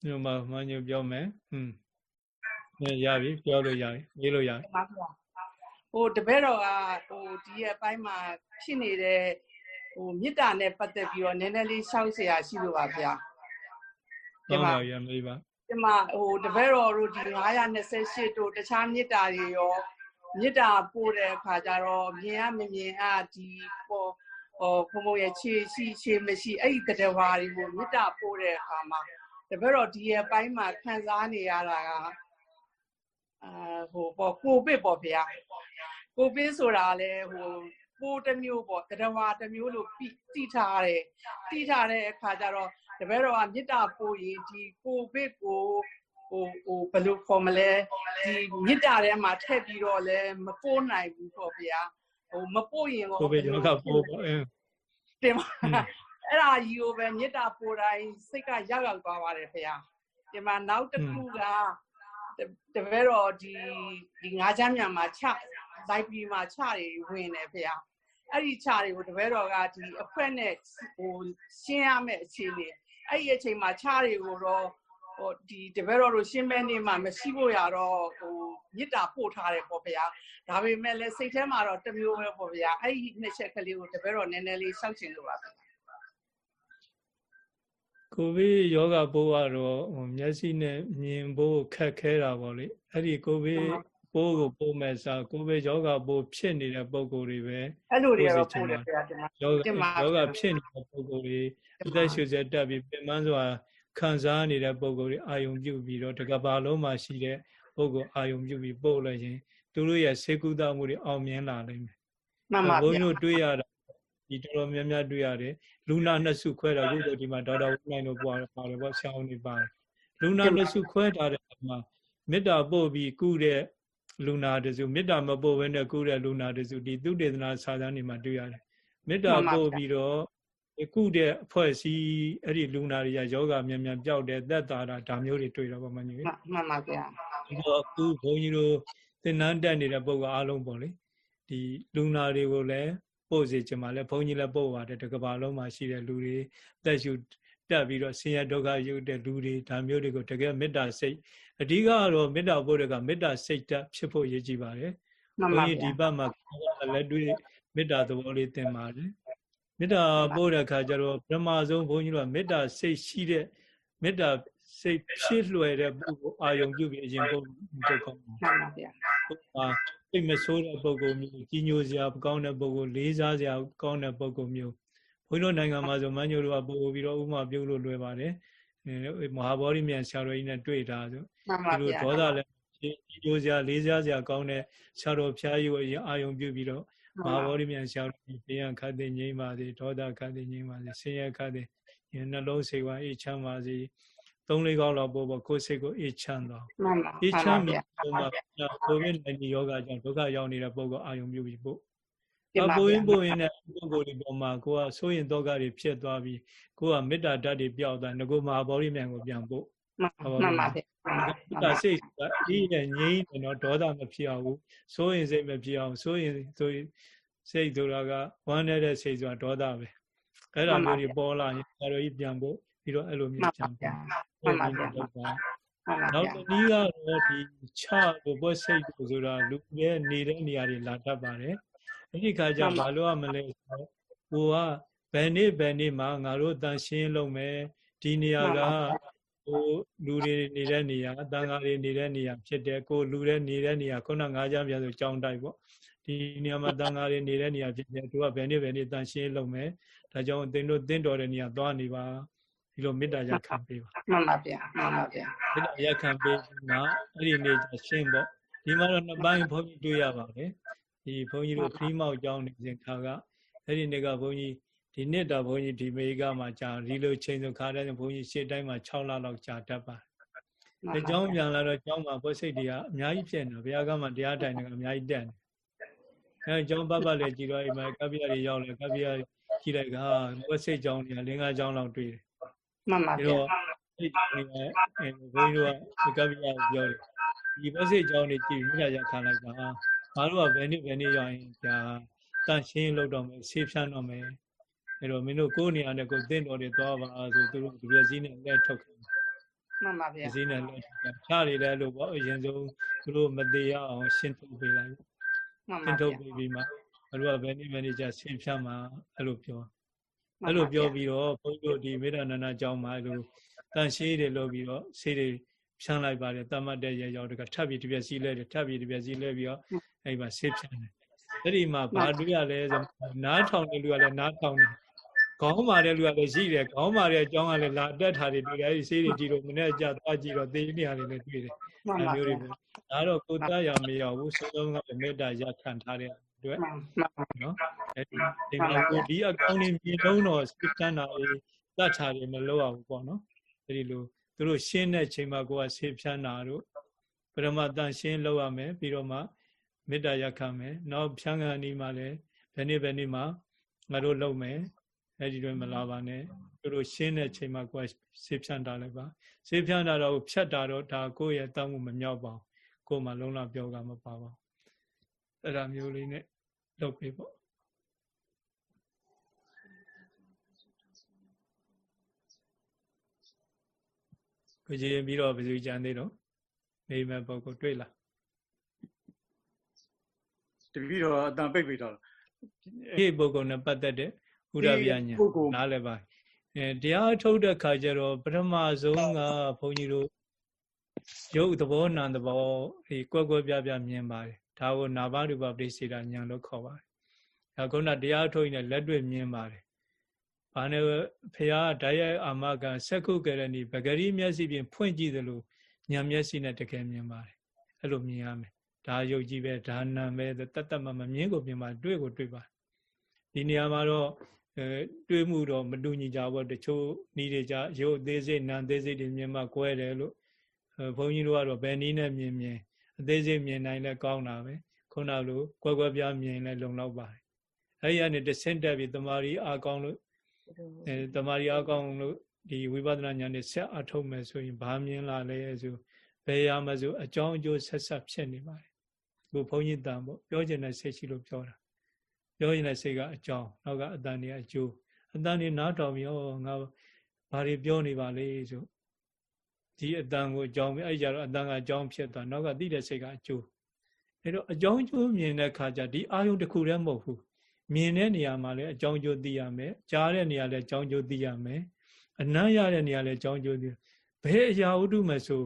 ဒီမှာမှညပြောမယ်ဟွန်း ရပြီပြောလို့ရပြီရေးလို့ရပြီပါဗျာဟိုတပည့်တော်ကဟိုဒီရဲ့အပိုင်းမှာဖြစ်နေတဲ့ဟိုမေတ္တာနဲ့ပတ်သက်ပြီးတော့နည်းနည်းလေးရှောက်เสียရှိလို့ပါဗျာဒီမှာရမေးပါဒီမှာဟိုတပည့်တော်တို့ဒီ928တို့တခြားမေတ္တာတွေရောမေတ္တာပို့တဲ့အခါကျတော့မြင်ရမမြင်အဒီပေါ်ဟောဘုံဘုံရဲ့ခြေရှိခြေမရှိအဲ့ဒီတဝါတွေကိုမေတ္တာပို့တဲ့အခါမှာတပည့်တော်ဒီရဲ့ပိုင်းမှာခံစားနေရတာက အာဟိုပေါ့ကိုပစ်ပေါ့ဗျာကိုပစ်ဆိုတာလဲဟိုပိုးတစ်မျိုးပေါ့တဝါတစ်မျိုးလို့တိထားတယ်တိထားတဲ့အခါကျတော့တပည့်တော်ကမေတ္တာပို့ရင်ဒီကိုပစ်ကိုဟိုဟိုဘယ်လိုခေါ်မလဲဒီမေတ္တာထဲမှာထည့်ပြီးတော့လဲမပို့နိုင်ဘူးပေါ့ဗျာဟိုမပို့ရင်ကိုကိုပဲကျွန်တော်ကပို့ပေါ့အင်းတင်ပါအဲ့ဒါကြီးကိုပဲမေတ္တာပို့တိုင်းစိတ်ကရောက်ရောက်သွားပါတယ်ခင်ဗျာဒီမှာနောက်တစ်ခုက တပည့်တော်ဒီဒီငါးချမ်းမြန်မှာချလိုက်ပြီးမှချတွေဝင်တယ်ခင်ဗျာအဲ့ဒီချတွေကိုတပည့်တော်ကဒီအခွက်နဲ့ဟိုရှင်းရမယ့်အခြေအနေအဲ့ဒီအချိန်မှာချတွေကိုတော့ဟိုဒီတပည့်တော်တို့ရှင်းမဲနေမှာမရှိဖို့ရတော့ဟိုမြစ်တာပို့ထားတယ်ပေါ့ဗျာဒါပေမဲ့လည်းစိတ်ထဲမှာတော့တမျိုးပဲပေါ့ဗျာအဲ့ဒီနှစ်ချက်ကလေးကိုတပည့်တော်နည်းနည်းလေးစောင့်ချင်လို့ပါဗျာ ကိုဗစ်ယောဂပိုးကတော့ဟိုမျက်စိနဲ့မြင်ဖို့ခက်ခဲတာပေါ့လေအဲ့ဒီကိုဗစ်ပိုးကိုပိုးမဲ့စားကိုဗစ်ယောဂပိုးဖြစ်နေတဲ့ပုံကိုယ်တွေပဲအဲ့လိုတွေတော့ပိုးတယ်ဗျာဒီမှာယောဂယောဂဖြစ်နေတဲ့ပုံကိုယ်တွေအသက်ရှူဆက်တက်ပြီးပြင်ပန်းစွာခံစားနေတဲ့ပုံကိုယ်တွေအာယုံပြုပြီးတော့တကဘာလုံးမှာရှိတဲ့ပုံကိုယ်အာယုံပြုပြီးပို့လိုက်ရင်သူတို့ရဲ့စေကုသမှုတွေအောင်မြင်လာနိုင်မယ်မှန်ပါဗျာဘုန်းကြီးတို့တွေ့ရတာ ဒီတော်တော်များများတွေ့ရတယ်လူနာနှစ်စုခွဲတာခုတော့ဒီမှာဒေါက်တာဝင်းနိုင်တို့ပါတယ်ပါတယ်ပေါ့ဆရာဝန်တွေပါတယ်လူနာနှစ်စုခွဲထားတဲ့အခါမှာမေတ္တာပို့ပြီးကုတဲ့လူနာတစုမေတ္တာမပို့ဘဲနဲ့ကုတဲ့လူနာတစုဒီသုတေသနာစာတမ်းတွေမှာတွေ့ရတယ်မေတ္တာပို့ပြီးတော့ကုတဲ့အဖွဲ့အစည်းအဲ့ဒီလူနာတွေကယောဂမြန်မြန်ပျောက်တယ်သက်သာတာဒါမျိုးတွေတွေ့တော့ပါမညီမှန်ပါဗျာဒီတော့အခုဘုန်းကြီးတို့သင်္นานတက်နေတဲ့ပုဂ္ဂိုလ်အားလုံးပေါ့လေဒီလူနာတွေကိုလည်း ပို့စေချင်ပါလဲဘုန်းကြီးလည်းပို့ပါတယ်တကဘာလုံးမှာရှိတဲ့လူတွေတက်ရှုတက်ပြီးတော့ဆင်းရဲဒုက္ခရုပ်တဲ့လူတွေဒါမျိုးတွေကိုတကယ်မေတ္တာစိတ်အဓိကကတော့မေတ္တာပို့တဲ့ကမေတ္တာစိတ်တက်ဖြစ်ဖို့ရည်ကြည်ပါတယ်ဘုန်းကြီးဒီဘက်မှာလက်တွေ့မေတ္တာသဘောလေးသင်ပါတယ်မေတ္တာပို့တဲ့အခါကျတော့ပထမဆုံးဘုန်းကြီးတို့ကမေတ္တာစိတ်ရှိတဲ့မေတ္တာစိတ်ဖြစ်လွယ်တဲ့ပုဂ္ဂိုလ်အာယုံပြုပြီးအရင်ပုဂ္ဂိုလ်ဒုက္ခမှန်ပါဗျာဟုတ်ပါ စိတ်မဆိုးတဲ့ပုဂ္ဂိုလ်မျိုးကြီးညိုစရာကောင်းတဲ့ပုဂ္ဂိုလ်လေးစားစရာကောင်းတဲ့ပုဂ္ဂိုလ်မျိုးဘုန်းကြီးတို့နိုင်ငံမှာဆိုမန်းညိုတို့ကပို့ပြီးတော့ဥမာပြုလို့လွယ်ပါတယ်အဲမဟာဗောဓိမြန်ဆရာတော်ကြီးနဲ့တွေ့တာဆိုဒီလိုဒေါသလည်းကြီးညိုစရာလေးစားစရာကောင်းတဲ့ဆရာတော်ဖျားကြီးကိုအာယုံပြုပြီးတော့မဟာဗောဓိမြန်ဆရာတော်ကြီးတရားခတ်သိငြိမ်းပါစေဒေါသခတ်သိငြိမ်းပါစေဆင်းရဲခတ်သိနှလုံးစိတ်ဝါအေးချမ်းပါစေ သုံးလေးကောင်းလောက်ပို့ပေါ့ကိုယ်စိတ်ကိုအေးချမ်းတော့မှန်ပါအေးချမ်းပြီးပုံမှာကိုဗစ် 19 ယောဂကြောင့်ဒုက္ခရောက်နေတဲ့ပုဂ္ဂိုလ်အာယုံပြုပြီးပို့တင်အပါပိုးဗျာရင်ပိုးရင်နဲ့ပုဂ္ဂိုလ်ဒီပေါ်မှာကိုကစိုးရင်တော့ကတွေဖြစ်သွားပြီးကိုကမေတ္တာဓာတ်တွေပျောက်သွားငကိုမဟာဗောဓိမြန်ကိုပြန်ပို့မှန်မှန်ပါဗျာမှန်ပါမေတ္တာစိတ်ကဒီနဲ့ငြိမ်းတယ်နော်ဒေါသမဖြစ်အောင်ဘူးစိုးရင်စိတ်မဖြစ်အောင်စိုးရင်ဆိုရင်စိတ်ဆိုတာကဝမ်းနေတဲ့စိတ်ဆိုတာဒေါသပဲအဲ့ဒါမျိုးတွေပေါ်လာရင်ဆရာတော်ကြီးပြန်ပို့ပြီးတော့အဲ့လိုမှမျိုးန်ပြန်ပါဗျာပို့ မှန်ပါပြီးဗျာတော့လုပ်ပါမှန်ပါနောက်ဗျာတစ်နည်းကတော့ဒီချလို့ဘွက်စိတ်လို့ဆိုတာလူရဲ့နေတဲ့နေရာတွေလာတတ်ပါတယ်အဲ့ဒီခါကျဘာလို့ရမလဲဆိုတော့ကိုကဘယ်နေ့ဘယ်နေ့မှငါတို့တန်ရှင်းလုပ်မယ်ဒီနေရာကဟိုလူတွေနေတဲ့နေရာအတန်ဃာတွေနေတဲ့နေရာဖြစ်တယ်ကိုလူတွေနေတဲ့နေရာခုနငါးကြမ်းပြန်ဆိုကြောင်းတိုက်ပေါ့ဒီနေရာမှာတန်ဃာတွေနေတဲ့နေရာဖြစ်တယ်သူကဘယ်နေ့ဘယ်နေ့တန်ရှင်းလုပ်မယ်ဒါကြောင့်သင်တို့သင်တော်တဲ့နေရာသွားနေပါ ဒီလိုမေတ္တာရခံပေးပါမှန်ပါဗျာမှန်ပါဗျာမေတ္တာရက်ခံပေးပြီးမှအဲ့ဒီနေ့ကျရှင်းပေါ့ဒီမှာတော့နှစ်ပိုင်းဘုန်းကြီးတွေ့ရပါတယ်ဒီဘုန်းကြီးတို့ခရီးမောက်ကျောင်းနေစဉ်ခါကအဲ့ဒီနေ့ကဘုန်းကြီးဒီနှစ်တာဘုန်းကြီးဒီမေကမှာကြာဒီလိုချိန်စုခါတဲ့ဘုန်းကြီးရှေ့တိုင်းမှာ6လလောက်ကြာတတ်ပါတယ်ဒီကျောင်းပြန်လာတော့ကျောင်းမှာဘုစိတ်တွေကအများကြီးဖြစ်နေတာဘုရားကမှတရားတိုင်တွေကအများကြီးတက်နေအဲကျောင်းပတ်ပတ်လည်းကြည်တော့အိမ်မှာကပ္ပိယတွေရောက်လဲကပ္ပိယကြည့်လိုက်ဟာဘုစိတ်ကျောင်းတွေကလင်္ကာကျောင်းလောက်တွေ့တယ် မှန်ပါပြီးဗျာတော့အဲ့ဒီနေကအဲဘုန်းကြီးတို့ကဒီကပ္ပိယကိုပြောတယ်ဒီဘုစိတ်ကျောင်းတွေကြည့်မိလာရခံလိုက်တာငါတို့ကဘယ်နေ့ဘယ်နေ့ရောက်ရင်ဒါတန့်ရှင်းလုပ်တော့မယ်ဆေးဖြန်းတော့မယ်အဲ့တော့မင်းတို့ကိုယ်နေရာနဲ့ကိုယ်တင့်တော်တွေသွားပါဆိုသူတို့ဒီပစ္စည်းနဲ့လက်ထုတ်ခိုင်းမှန်ပါပဗျာစ္စည်းနဲ့လက်ထုတ်ခိုင်းဖြားတွေလည်းလို့ပေါ့အရင်ဆုံးသူတို့မသေးရအောင်ရှင်းထုတ်ပေးလိုက်မှန်ရှပါင်းဗျာထုတ်ပေးပြီးမှဘတို့ကဘယ်နေ့ဘယ်နေ့ကျဆေးဖြန်းမှာအဲ့လိုပြော အဲ့လိုပြောပြီးတော့ဘုန်းကြီးတို့ဒီမေတ္တာနန္ဒကျောင်းမှာအဲ့လိုတန်ရှင်းတွေလုပ်ပြီးတော့ဆေးတွေဖြန်းလိုက်ပါတယ်တတ်မှတ်တဲ့ရေရောက်တကထပ်ပြီးတစ်ပြက်စီးလဲတယ်ထပ်ပြီးတစ်ပြက်စီးလဲပြီးတော့အဲ့မှာဆေးဖြန်းတယ်အဲ့ဒီမှာဘာတွေ့ရလဲဆိုနားထောင်တဲ့လူကလည်းနားထောင်တယ်ခေါင်းမာတဲ့လူကလည်းရှိတယ်ခေါင်းမာတဲ့အကြောင်းကလည်းလာအတက်ထားတွေတွေ့တယ်အဲ့ဒီဆေးတွေကြည့်လို့မနေ့ကသွားကြည့်တော့သေနေရတယ်လည်းတွေ့တယ်မှန်အဲ့ပါမျိုးဗျာတွေပဲဒါတော့ကိုယ်တတ်ရမရဘူးဆုံးဆုံးကမေတ္တာရခံထားတဲ့အ တွက်မှန်မှန်ပါနော်အဲဒီဒီမှာကိုဒီအကောင့်တွေမြင်လုံးတော့စိတ်ကန်းတာလေးတတ်ချာတွေမလုပ်ရဘူးပေါ့နော်အဲဒီလိုသူတို့ရှင်းတဲ့ချိန်မှာကိုကဆေးဖြန်းတာတို့ပရမတန်ရှင်းလုပ်ရမယ်ပြီးတော့မှမေတ္တာရက်ခံမယ်နောက်ဖြန်းခံအနီးမှာလည်းဘယ်နေ့ဘယ်နေ့မှာငါတို့လုပ်မယ်အဲဒီတွေမလာပါနဲ့သူတို့ရှင်းတဲ့ချိန်မှာကိုကဆေးဖြန်းတာလည်းပါဆေးဖြန်းတာတော့ဖြတ်တာတော့ဒါကိုယ့်ရဲ့တောင်းမှုမမြောက်ပါဘူးကိုယ်မှလုံးလပြောကမပါပါဘူး အဲ့ဒါမျိုးလေးနဲ့လုပ်ပေးပေါ့ကိုကြည်ပြီးတော့ဘယ်သူကြံသေးတော့နေမဲ့ပုဂ္ဂိုလ်တွေ့လားတပည့်တော်အတန်ပိတ်ပိတ်တော့ဒီပုဂ္ဂိုလ်နဲ့ပတ်သက်တဲ့ဘုရားဗျာညာပုဂ္ဂိုလ်နားလည်းပါအဲတရားထုတ်တဲ့ခါကျတော့ပထမဆုံးကဘုန်းကြီးတို့ရုပ်သဘောနာမ်သဘောဒီကွက်ကွက်ပြားပြားမြင်ပါတယ် ဒါကိုနာဘရူပပရိစေတာညာလို့ခေါ်ပါတယ်အဲခုနတရားထုတ်ရင်လည်းလက်တွေ့မြင်ပါတယ်ဘာနဲ့ဖရာဓာတ်ရိုက်အာမခံစက္ခုကရဏီပဂရိမျက်စိဖြင့်ဖွင့်ကြည့်သလိုညာမျက်စိနဲ့တကယ်မြင်ပါတယ်အဲ့လိုမြင်ရမယ်ဒါယုတ်ကြီးပဲဒါနာပဲတတ်တတ်မမမြင်ကိုမြင်ပါတွေ့ကိုတွေ့ပါဒီနေရာမှာတော့အဲတွေ့မှုတော့မတူညီကြဘူးတချို့ဤတွေကြရုပ်သေးစိတ်နာမ်သေးစိတ်တွေမြင်မှကွဲတယ်လို့အဲဘုန်းကြီးတို့ကတော့ဘယ်နည်းနဲ့မြင်မြင် အသေးစိတ်မြင်နိုင်လဲကောင်းတာပဲခုနလိုကွဲကွဲပြားမြင်လဲလုံလောက်ပါတယ်အဲဒီကနေတဆင့်တက်ပြီးတမာရီအားကောင်းလို့အဲတမာရီအားကောင်းလို့ဒီဝိပဿနာဉာဏ်နဲ့ဆက်အထုတ်မယ်ဆိုရင်ဘာမြင်လာလဲဆိုဘယ်ရမှာဆိုအကြောင်းအကျိုးဆက်ဆက်ဖြစ်နေပါတယ်ဘုဘုန်းကြီးတန်ပေါ့ပြောချင်တဲ့စိတ်ရှိလို့ပြောတာပြောရင်လည်းစိတ်ကအကြောင်းနောက်ကအတန်တွေအကျိုးအတန်တွေနားထောင်ပြီးဩငါဘာတွေပြောနေပါလေဆို ဒီအတန်ကိုအကြောင်းပဲအဲ့ကြတော့အတန်ကအကြောင်းဖြစ်သွားနောက်ကသိတဲ့စိတ်ကအကျိုးအဲ့တော့အကြောင်းအကျိုးမြင်တဲ့ခါကျဒီအာယုံတစ်ခုတည်းမဟုတ်ဘူးမြင်တဲ့နေရာမှာလည်းအကြောင်းအကျိုးသိရမယ်ကြားတဲ့နေရာလည်းအကြောင်းအကျိုးသိရမယ်အနမ်းရတဲ့နေရာလည်းအကြောင်းအကျိုးသိဘယ်အရာဝတ္ထုမဲ့ဆို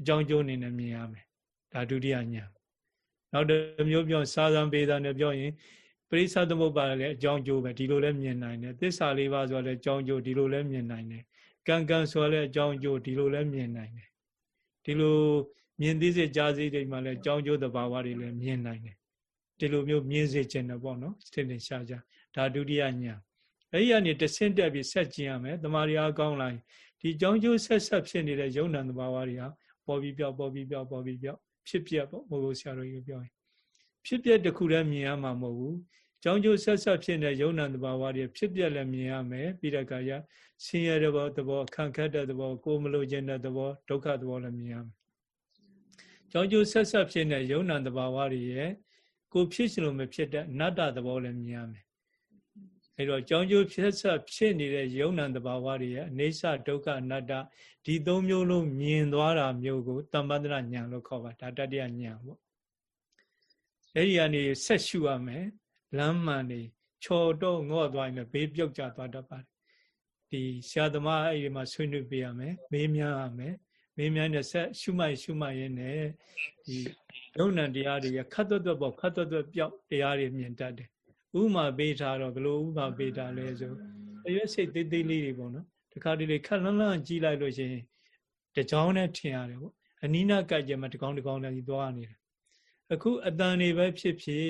အကြောင်းအကျိုးအနေနဲ့မြင်ရမယ်ဒါဒုတိယညာနောက်တစ်မျိုးပြောစာသံပေတာနဲ့ပြောရင်ပရိသသမုပ္ပါလည်းအကြောင်းကျိုးပဲဒီလိုလည်းမြင်နိုင်တယ်သစ္စာလေးပါးဆိုလည်းအကြောင်းကျိုးဒီလိုလည်းမြင်နိုင်တယ် ကံကံဆိုလည်းအကြောင်းကျိုးဒီလိုလည်းမြင်နိုင်တယ်ဒီလိုမြင်သိစေကြားစေတွေမှာလည်းအကြောင်းကျိုးသဘာဝတွေလည်းမြင်နိုင်တယ်ဒီလိုမျိုးမြင်စေခြင်းတော့ပေါ့နော်သင်တင်ရှားကြဒါဒုတိယညာအဲ့ဒီကနေတဆင့်တက်ပြီးဆက်ကျင်ရမယ်တမာရီအားကောင်းလာရင်ဒီအကြောင်းကျိုးဆက်ဆက်ဖြစ်နေတဲ့ယုံနံသဘာဝတွေဟာပေါ်ပြီးပြောက်ပေါ်ပြီးပြောက်ပေါ်ပြီးပြောက်ဖြစ်ပြက်ပေါ့ဘုရားဆရာတော်ကြီးပြောရင်ဖြစ်ပြက်တစ်ခုတည်းမြင်ရမှာမဟုတ်ဘူး ကြောင်းကျိုးဆက်ဆက်ဖြစ်တဲ့ယုံနာတဘာဝတွေဖြစ်ပြလည်းမြင်ရမယ်ပြီးတဲ့အခါကျဆင်းရဲတဲ့ဘောသဘောခံခတ်တဲ့သဘောကိုမလိုချင်တဲ့သဘောဒုက္ခသဘောလည်းမြင်ရမယ်ကြောင်းကျိုးဆက်ဆက်ဖြစ်တဲ့ယုံနာတဘာဝတွေရဲ့ကိုဖြစ်ရှင်လို့မဖြစ်တဲ့အနတ္တသဘောလည်းမြင်ရမယ်အဲတော့ကြောင်းကျိုးဖြစ်ဆက်ဖြစ်နေတဲ့ယုံနာတဘာဝတွေရဲ့အနေဆဒုက္ခအနတ္တဒီသုံးမျိုးလုံးမြင်သွားတာမျိုးကိုတမ္ပန္တရဉာဏ်လို့ခေါ်ပါဒါတတ္တယဉာဏ်ပေါ့အဲဒီကနေဆက်ရှုရမယ် လမ်းမှန်နေချော်တော့ငေါ့သွားရင်လည်းဘေးပြုတ်ကျသွားတတ်ပါတယ်ဒီဆရာသမားအဲ့ဒီမှာဆွေးနွေးပေးရမယ်မေးမြန်းရမယ်မေးမြန်းတဲ့ဆက်ရှုမှတ်ရှုမှတ်ရင်းနဲ့ဒီယုံ nant တရားတွေခတ်သွက်သွက်ပေါ့ခတ်သွက်သွက်ပြောက်တရားတွေမြင်တတ်တယ်ဥမာပေးထားတော့ဘယ်လိုဥမာပေးထားလဲဆိုအရွက်စိတ်သေးသေးလေးတွေပေါ့နော်တခါတလေခက်လန်းလန်းကြီးလိုက်လို့ရှိရင်တကြောင်းနဲ့ထင်ရတယ်ပေါ့အနိနာကကြမှာတကောင်တကောင်နဲ့ကြီးသွားနေတယ်အခုအတန်တွေပဲဖြစ်ဖြစ်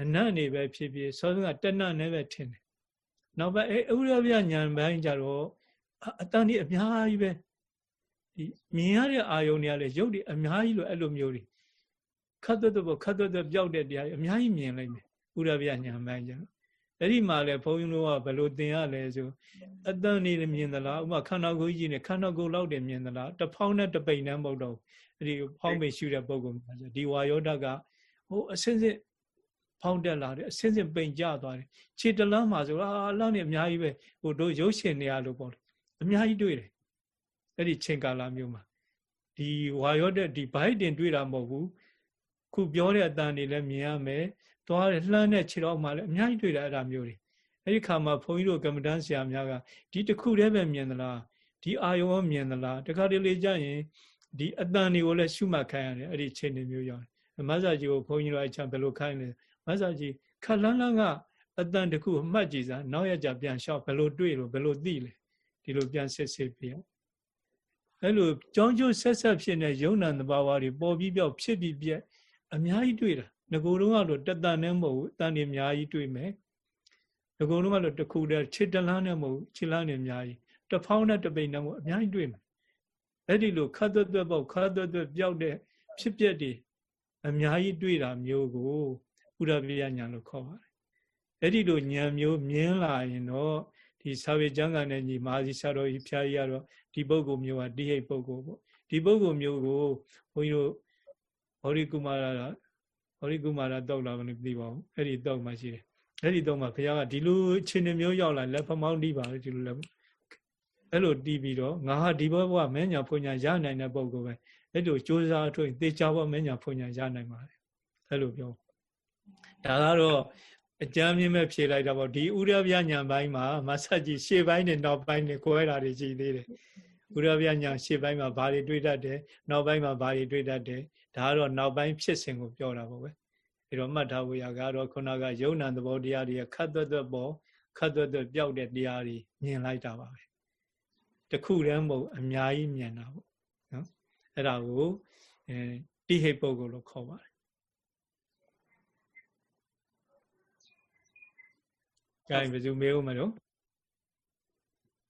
အနတ်နေပဲဖြစ်ဖြစ်စောစောကတဏနဲ့ပဲထင်တယ်နောက်ပဲအဲဥရပြညာပိုင်းကြတော့အတန်ဒီအများကြီးပဲဒီမြင်ရတဲ့အာယုန်တွေကလည်းရုပ်တွေအများကြီးလို့အဲ့လိုမျိုးတွေခတ်သွက်သွက်ခတ်သွက်သွက်ပြောက်တဲ့တရားတွေအများကြီးမြင်လိုက်မယ်ဥရပြညာပိုင်းကြတော့အဲ့ဒီမှာလေဘုန်းကြီးတို့ကဘယ်လိုသင်ရလဲဆိုအတန်နေမြင်သလားဥပမာခန္ဓာကိုယ်ကြီးနဲ့ခန္ဓာကိုယ်လောက်တည်းမြင်သလားတဖောင်းနဲ့တပိန်နဲ့မဟုတ်တော့အဲ့ဒီဖောင်းပိန်ရှုတဲ့ပုံကောင်များဆိုဒီဝါယောဓာတ်ကဟိုအစင်းစင်း ဖောင်းတက်လာတယ်အစင်းစင်းပိန်ကျသွားတယ်ခြေတလန်းမှာဆိုအာအလောက်နဲ့အများကြီးပဲဟိုတို့ရုပ်ရှင်နေရလို့ပေါ့အများကြီးတွေ့တယ်အဲ့ဒီချိန်ကာလမျိုးမှာဒီဝါရောတဲ့ဒီဘိုက်တင်တွေ့တာမဟုတ်ဘူးခုပြောတဲ့အတန်တွေလည်းမြင်ရမယ်သွားတယ်လှမ်းတဲ့ခြေတော်မှာလည်းအများကြီးတွေ့တယ်အဲ့ဒါမျိုးတွေအဲ့ဒီခါမှာဘုန်းကြီးတို့ကမ္မဋ္ဌာန်းဆရာများကဒီတစ်ခုတည်းပဲမြင်သလားဒီအာယုံရောမြင်သလားတခါတလေကြရင်ဒီအတန်တွေကိုလည်းရှုမှတ်ခိုင်းရတယ်အဲ့ဒီခြေနေမျိုးရောက်မဆာကြီးကိုဘုန်းကြီးတို့အချမ်းဘယ်လိုခိုင်းလဲ မဆာကြီးခလန်းလန်းကအတန်တခုမှတ်ကြည့်စားနောက်ရကြပြန်လျှောက်ဘယ်လိုတွေ့လို့ဘယ်လိုသိလဲဒီလိုပြန်စစ်စစ်ပြအဲ့လိုကြောင်းကျိုးဆက်ဆက်ဖြစ်နေယုံနာတဘာဝတွေပေါ်ပြီးပြောက်ဖြစ်ပြီးပြက်အများကြီးတွေ့တာငကိုယ်တော့ကတော့တတန်နဲ့မဟုတ်ဘူးအတန်တွေအများကြီးတွေ့မယ်ငကိုယ်တော့ကတော့တခုတည်းခြေတလန်းနဲ့မဟုတ်ခြေလန်းတွေအများကြီးတဖောင်းနဲ့တပိန်နဲ့မဟုတ်အများကြီးတွေ့မယ်အဲ့ဒီလိုခတ်သွက်သွက်ပေါ့ခတ်သွက်သွက်ပြောက်တဲ့ဖြစ်ပျက်တွေအများကြီးတွေ့တာမျိုးကို ဥရပြညာလို့ခေါ်ပါတယ်အဲ့ဒီလိုဉာဏ်မျိုးမြင်လာရင်တော့ဒီစာဝေကျမ်းဂန်နဲ့ညီမာစီဆရာတော်ကြီးဖျားကြီးကတော့ဒီပုဂ္ဂိုလ်မျိုးကတိဟိတ်ပုဂ္ဂိုလ်ပေါ့ဒီပုဂ္ဂိုလ်မျိုးကိုဘုန်းကြီးတို့ဟောရိကုမာရကဟောရိကုမာရတောက်လာမလို့သိပါဘူးအဲ့ဒီတောက်မှရှိတယ်အဲ့ဒီတောက်မှဘုရားကဒီလိုခြေနှမျိုးရောက်လာလက်ဖမောင်းတီးပါလေဒီလိုလက်အဲ့လိုတီးပြီးတော့ငါဟာဒီဘဝမင်းညာဖွညာရနိုင်တဲ့ပုဂ္ဂိုလ်ပဲအဲ့လိုကြိုးစားထွင်သေချာဘဝမင်းညာဖွညာရနိုင်ပါတယ်အဲ့လိုပြော ဒါကတော့အကြမ်းမြင့်မဲ့ဖြေလိုက်တော့ဒီဥရဗျညာပိုင်းမှာမဆက်ကြီးရှေ့ပိုင်းနဲ့နောက်ပိုင်းနဲ့ကိုယ်ရတာတွေရှိသေးတယ်ဥရဗျညာရှေ့ပိုင်းမှာဘာတွေတွေ့တတ်တယ်နောက်ပိုင်းမှာဘာတွေတွေ့တတ်တယ်ဒါကတော့နောက်ပိုင်းဖြစ်စဉ်ကိုပြောတာပေါ့ပဲအဲတော့မှတ်ထားဖို့ရကတော့ခုနကယုံ nant သဘောတရားတွေခတ်သွက်သွက်ပေါ်ခတ်သွက်သွက်ပြောက်တဲ့တရားတွေမြင်လိုက်တာပါပဲတခုတည်းမဟုတ်အများကြီးမြင်တာပေါ့နော်အဲ့ဒါကိုအဲတိဟိတ်ပုဂ္ဂိုလ်လို့ခေါ်ပါတယ် ကြိုင်ဘယ်သူမေးဦးမလို့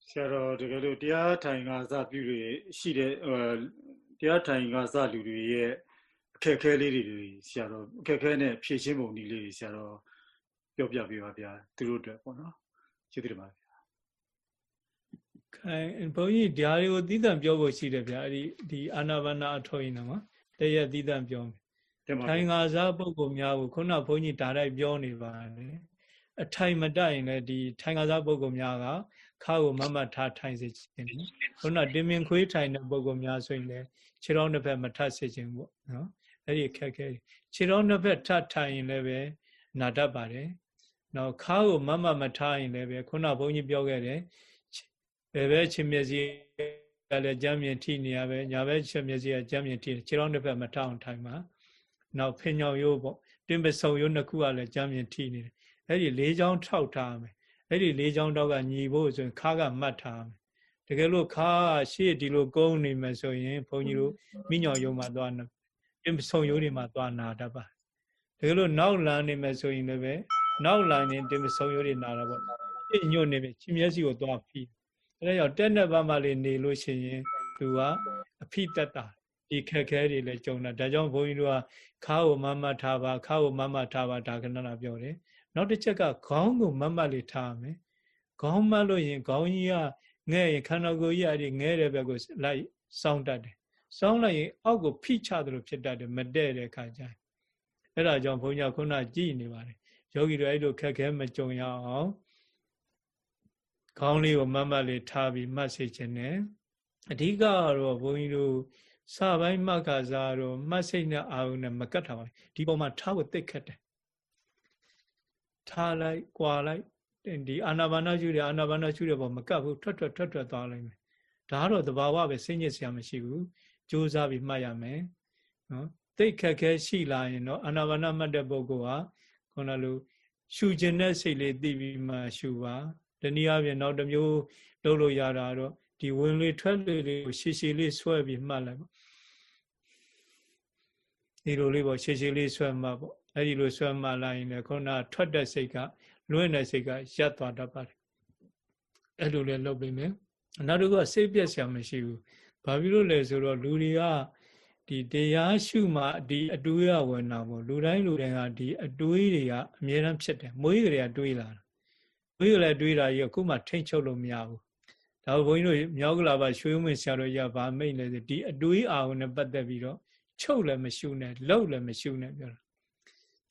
ဆရာတော်တကယ်လို့တရားထိုင်ကစပြုတွေရှိတဲ့တရားထိုင်ကစလူတွေရဲ့အခက်အခဲလေးတွေဆရာတော်အခက်အခဲနဲ့ဖြည့်ရှင်းပုံနည်းလေးတွေဆရာတော်ပြောပြပေးပါဗျာသူတို့အတွက်ပေါ့နော်ကျေးဇူးတင်ပါဗျာခိုင်ဘုန်းကြီးဓာရီကိုသီးသန့်ပြောဖို့ရှိတယ်ဗျာအဲ့ဒီဒီအာနာပါနာအထောရင်တော့တရက်သီးသန့်ပြောမယ်ထိုင်ငါစားပုဂ္ဂိုလ်များကိုခုနဘုန်းကြီးဓာတ်ပြောနေပါတယ် အထိုင်မတက်ရင်လည်းဒီထိုင်ကစားပုဂ္ဂိုလ်များကခါကိုမမတ်ထားထိုင်စေခြင်းခုနတင်မြင်ခွေးထိုင်တဲ့ပုဂ္ဂိုလ်များဆိုရင်လည်းခြေတော်နှစ်ဖက်မထပ်စေခြင်းပေါ့နော်အဲ့ဒီခက်ခဲခြေတော်နှစ်ဖက်ထပ်ထိုင်ရင်လည်းပဲနာတတ်ပါတယ်နော်ခါကိုမမတ်မထားရင်လည်းပဲခုနဘုန်းကြီးပြောခဲ့တယ်ဘယ်ပဲချင်းမျက်စိကလည်းကြမ်းမြင်ထိနေရပဲညာဘက်ချင်းမျက်စိကကြမ်းမြင်ထိခြေတော်နှစ်ဖက်မထအောင်ထိုင်ပါနောက်ဖင်ညောင်ရိုးပေါ့တင်ပစုံရိုးနှစ်ခုကလည်းကြမ်းမြင်ထိနေတယ် အဲ့ဒီလေးချောင်းထောက်ထားမယ်အဲ့ဒီလေးချောင်းတော့ကညီဖို့ဆိုရင်ခါကမှတ်ထားမယ်တကယ်လို့ခါရှေ့ဒီလိုကုန်းနေမယ်ဆိုရင်ဘုန်းကြီးတို့မိညောင်ယုံမှာသွားနေပြင်ဆုံယိုးတွေမှာသွားနာတတ်ပါတကယ်လို့နောက်လမ်းနေမယ်ဆိုရင်လည်းပဲနောက်လမ်းနေတင်ဆုံယိုးတွေနာတာပေါ့ပြညွတ်နေပြီချင်းမျက်စိကိုသွားဖိအဲဒါကြောင့်တက်နဲ့ပါမှလေးနေလို့ရှိရင်သူကအဖိတက်တာဒီခက်ခဲတွေလည်းကြုံတာဒါကြောင့်ဘုန်းကြီးတို့ကခါကိုမမထားပါခါကိုမမထားပါဒါကနနာပြောတယ် နောက်တစ်ချက်ကခေါင်းကိုမတ်မတ်လေးထားမယ်ခေါင်းမတ်လို့ရင်ခေါင်းကြီးကငဲ့ရင်ခန္ဓာကိုယ်ကြီးအဲ့ဒီငဲ့တဲ့ဘက်ကိုလိုက်စောင်းတတ်တယ်စောင်းလိုက်ရင်အောက်ကိုဖိချသလိုဖြစ်တတ်တယ်မတည့်တဲ့ခါကျရင်အဲ့ဒါကြောင့်ဘုန်းကြီးခုနကြည်နေပါတယ်ယောဂီတို့အဲ့လိုခက်ခဲမကြုံရအောင်ခေါင်းလေးကိုမတ်မတ်လေးထားပြီးမှတ်စေခြင်းနဲ့အဓိကကတော့ဘုန်းကြီးတို့စပိုင်းမှတ်ခါစားတော့မှတ်စိတ်နဲ့အာရုံနဲ့မကတ်ထားပါဘူးဒီပေါ်မှာထားဖို့သိခက်တယ် ထားလိုက်၊ကွာလိုက်ဒီအာနာပါနရှုတယ်အာနာပါနရှုတဲ့ပေါ်မကတ်ဘူးထွက်ထွက်ထွက်ထွက်သွားလိုက်မယ်ဒါကတော့သဘာဝပဲစိတ်ညစ်စရာမရှိဘူးကြိုးစားပြီးမှတ်ရမယ်နော်သိခက်ခဲရှိလာရင်တော့အာနာပါနမှတ်တဲ့ပုဂ္ဂိုလ်ဟာခုနလိုရှုခြင်းတဲ့စိတ်လေးသိပြီးမှရှုပါတနည်းအားဖြင့်နောက်တစ်မျိုးလုပ်လို့ရတာတော့ဒီဝင်လေထွက်လေလေးကိုရှည်ရှည်လေးဆွဲပြီးမှတ်လိုက်ပေါ့ဒီလိုလေးပေါ့ရှည်ရှည်လေးဆွဲမှတ်ပေါ့ အဲ့ဒီလိုဆွဲမှတ်လိုက်ရင်လည်းခုနထွက်တဲ့စိတ်ကလွင့်တဲ့စိတ်ကရပ်သွားတတ်ပါတယ်အဲ့လိုလည်းလုပ်ပေးမယ်နောက်တစ်ခုကစိတ်ပြက်စရာမရှိဘူးဘာဖြစ်လို့လဲဆိုတော့လူတွေကဒီတရားရှုမှဒီအတွေးရဝင်တာပေါ့လူတိုင်းလူတိုင်းကဒီအတွေးတွေကအများအားဖြစ်တယ်မွေးကလေးကတွေးလာတာမွေးကလေးတွေးတာကြီးအခုမှထိမ့်ချုပ်လို့မရဘူးဒါဘုန်းကြီးတို့မြောက်ကလာပါရွှေဦးမင်းဆရာတော်ကြီးကဗာမိတ်လဲဆိုဒီအတွေးအာရုံနဲ့ပတ်သက်ပြီးတော့ချုပ်လည်းမရှုနဲ့လှုပ်လည်းမရှုနဲ့ပြောတာ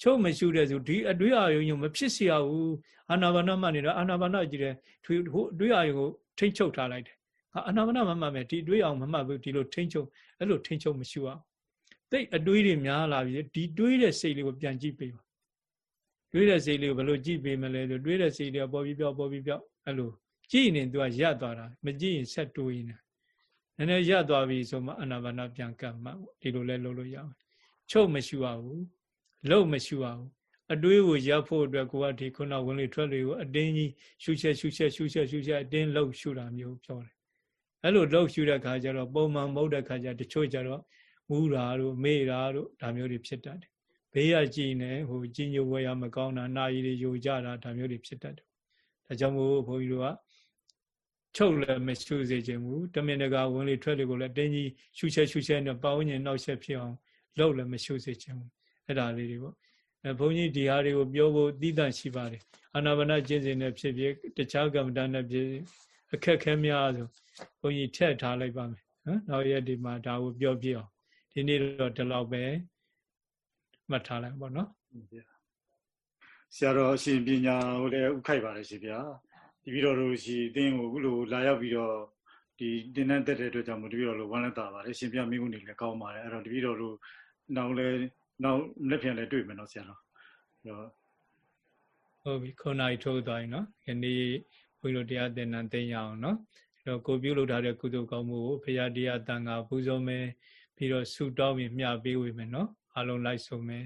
ချုပ်မရှုတဲ့ဆိုဒီအတွေးအာရုံညမဖြစ်เสียဘူးအာနာပါနမှနေတော့အာနာပါနကြည့်တယ်သူဟိုအတွေးအာရုံကိုထိမ့်ချုပ်ထားလိုက်တယ်အာနာပါနမမှတ်မယ်ဒီအတွေးအာရုံမမှတ်ဘူးဒီလိုထိမ့်ချုပ်အဲ့လိုထိမ့်ချုပ်မရှုအောင်တိတ်အတွေးတွေများလာပြီဒီတွေးတဲ့စိတ်လေးကိုပြန်ကြည့်ပေးပါတွေးတဲ့စိတ်လေးကိုဘယ်လိုကြည့်ပေးမလဲဆိုတွေးတဲ့စိတ်လေးကပေါ်ပြီးပြောက်ပေါ်ပြီးပြောက်အဲ့လိုကြည့်ရင်သူကရပ်သွားတာမကြည့်ရင်ဆက်တွေးနေနည်းနည်းရပ်သွားပြီဆိုမှအနာဘာနာပြန်ကပ်မှဒီလိုလဲလုပ်လို့ရမယ်ချုပ်မရှိရဘူး လှုပ်မရှိရဘူးအတွေးကိုရပ်ဖို့အတွက်ကိုကဒီခုနဝင်လေထွက်လေကိုအတင်းကြီးရှုချက်ရှုချက်ရှုချက်ရှုချက်အတင်းလှုပ်ရှုတာမျိုးပြောတယ်အဲ့လိုလှုပ်ရှုတဲ့ခါကျတော့ပုံမှန်မဟုတ်တဲ့ခါကျတချို့ကျတော့မူးတာတို့မေ့တာတို့ဒါမျိုးတွေဖြစ်တတ်တယ်ဘေးကကြည်နေဟိုကြီးညိုဝဲရမကောင်းတာနာရီတွေယိုကြတာဒါမျိုးတွေဖြစ်တတ်တယ်ဒါကြောင့်မို့ဘုန်းကြီးတို့ကချုပ်လည်းမရှုစေခြင်းဘူးတမင်တကာဝင်လေထွက်လေကိုလည်းတင်းကြီးရှုချက်ရှုချက်နဲ့ပေါင်းရင်နောက်ဆက်ဖြစ်အောင်လုပ်လည်းမရှုစေခြင်းဘူး အဲ့ဒါလေးတွေပေါ့အဲဘုန်းကြီးဒီဟာတွေကိုပြောဖို့တည်တံ့ရှိပါတယ်အာနာပါနကျင့်စဉ်နဲ့ဖြစ်ဖြစ်တခြားကမ္မဋ္ဌာန်းနဲ့ဖြစ်အခက်ခဲများဆိုဘုန်းကြီးထည့်ထားလိုက်ပါမယ်နော်နောက်ရက်ဒီမှာဒါကိုပြောပြအောင်ဒီနေ့တော့ဒီလောက်ပဲမှတ်ထားလိုက်ပါနော်ဆရာတော်အရှင်ပညာဟိုလည်းဥခိုက်ပါတယ်ရှင်ဗျာဒီပြီးတော့လို့ရှိအတင်းကိုအခုလိုလာရောက်ပြီးတော့ဒီတင်းနဲ့တက်တဲ့အတွက်ကြောင့်မတပြီးတော့လို့ဝမ်းလက်တာပါတယ်ရှင်ပြမိမှုနေလည်းကောင်းပါတယ်အဲ့တော့တပြီးတော့လို့နောက်လည်း နောက်လက်ပြန်လည်းတွေ့မယ်နော်ဆရာတော်အဲ့တော့ဟုတ်ပြီခုနကထိုးသွားရင်နော်ယနေ့ဘုန်းကြီးတို့တရားသင်တန်းသိရအောင်နော်အဲ့တော့ကိုပြုလုပ်ထားတဲ့ကုသိုလ်ကောင်းမှုကိုဘုရားတရားတန်ခါပူဇော်မယ်ပြီးတော့ဆုတောင်းပြီးမျှပေးဝေမယ်နော်အလုံးလိုက်ဆုံးမယ်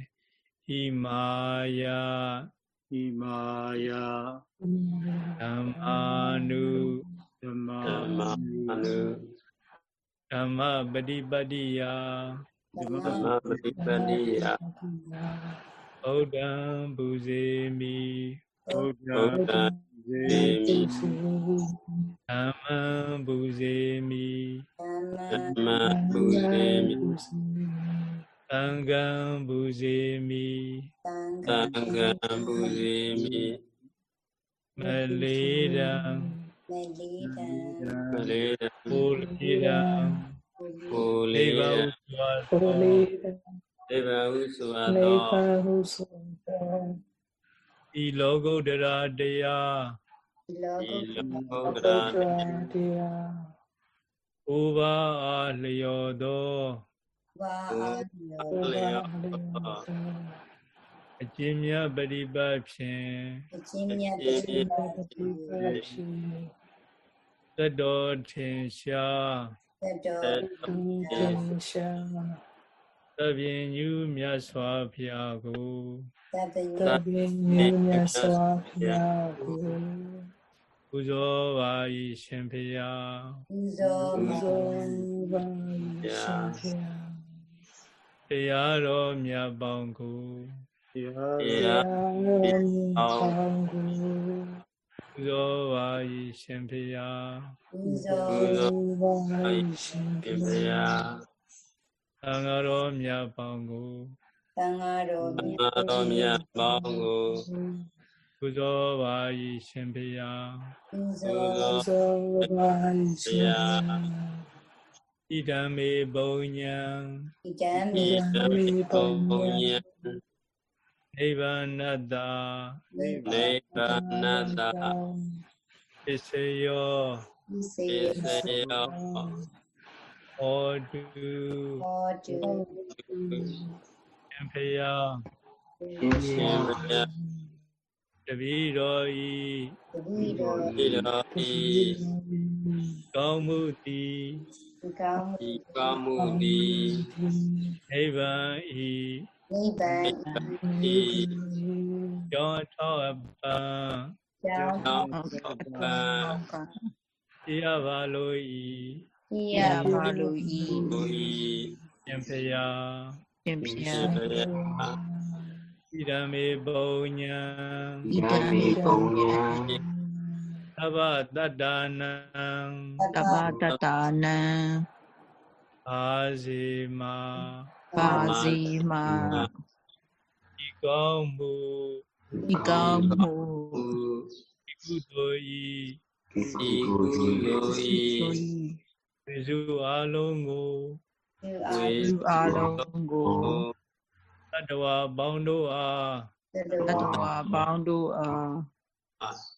ဣမာယဣမာယဓမ္မာနုဓမ္မာနုဓမ္မပฏิပတ္တိယ ဓမ္မပฏิပတ္တိယဗုဒ္ဓံပူဇေမိဗုဒ္ဓံ ပူဇေမိဓမ္မံပူဇေမိဓမ္မံပူဇေမိသံဃံပူဇေမိသံဃံပူဇေမိမလေးတံမလေးတံပူလေးတံပူလေးတံပူလေးတံဒေဝဟုဆိုအပ်သောဒေဝဟုဆိုဤလောကုတ္တရာတရားဤလောကုတ္တရာတရားဥပါအားလျော်သောပါအားလျော်သောအကျဉ်းမြတ်ပရိပတ်ဖြင့်အကျဉ်းမြတ်ပရိပတ်ဖြင့်သတ္တောထင်ရှား သတ္တောထင်ရှားသဗ္ဗညုမြတ်စွာဘုရားကိုသဗ္ဗညုမြတ်စွာဘုရားကိုပူဇော်ပါ၏ရှင်ဘုရားပူဇော်ပါ၏ရှင်ဘုရားတရားတော်မြတ်ပေါင်းကိုတရားတော်မြတ်ပေါင်းကို ပူဇော်ပါ၏ရှင်ဘုရားပူဇော်ပါ၏ရှင်ဘုရားသံဃာတော်မြတ်ပေါင်းကိုသံဃာတော်မြတ်ပေါင်းကိုပူဇော်ပါ၏ရှင်ဖေယပူဇော်ပါရှင်ဣဒံမေဘုံညံဒီကံဤမေသမေပုံယံနိဗ္ဗာနတ္တာနိဗ္ဗာန တပစ္စယောဒီစေပစ္စယောဟောတုဟောတုရှင်ဖေယရှင်မယတပည့်တော်ဤတပိတော်ဤတော်ဤကောင်းမှုသည်ဒီကောင်းဤကာမှုသည်နိဗ္ဗာန်ဤနိဗ္ဗာန်ဤ ကြောင်းထောက်အပံကြောင်းသောပံဤရပါလို့ဤဒီရပါလို့ဤဘုဤရှင်ဖေယရှင်ဖျာရှင်မယဣဒံမေဘုံညံဤတံမေပုံညာသဗ္ဗတတ္တနံတပ္ပတတနံအာဇေမာပါစီမာဤကောင်းမှု ဒီကောင်းမှုဤကုသိုလ်ဤဤကုသိုလ်ဤဝိစုအလုံးကိုဝေသူအလုံးကိုတတ္တဝါပေါင်းတို့အားတတဝါပေါင်းတို့အား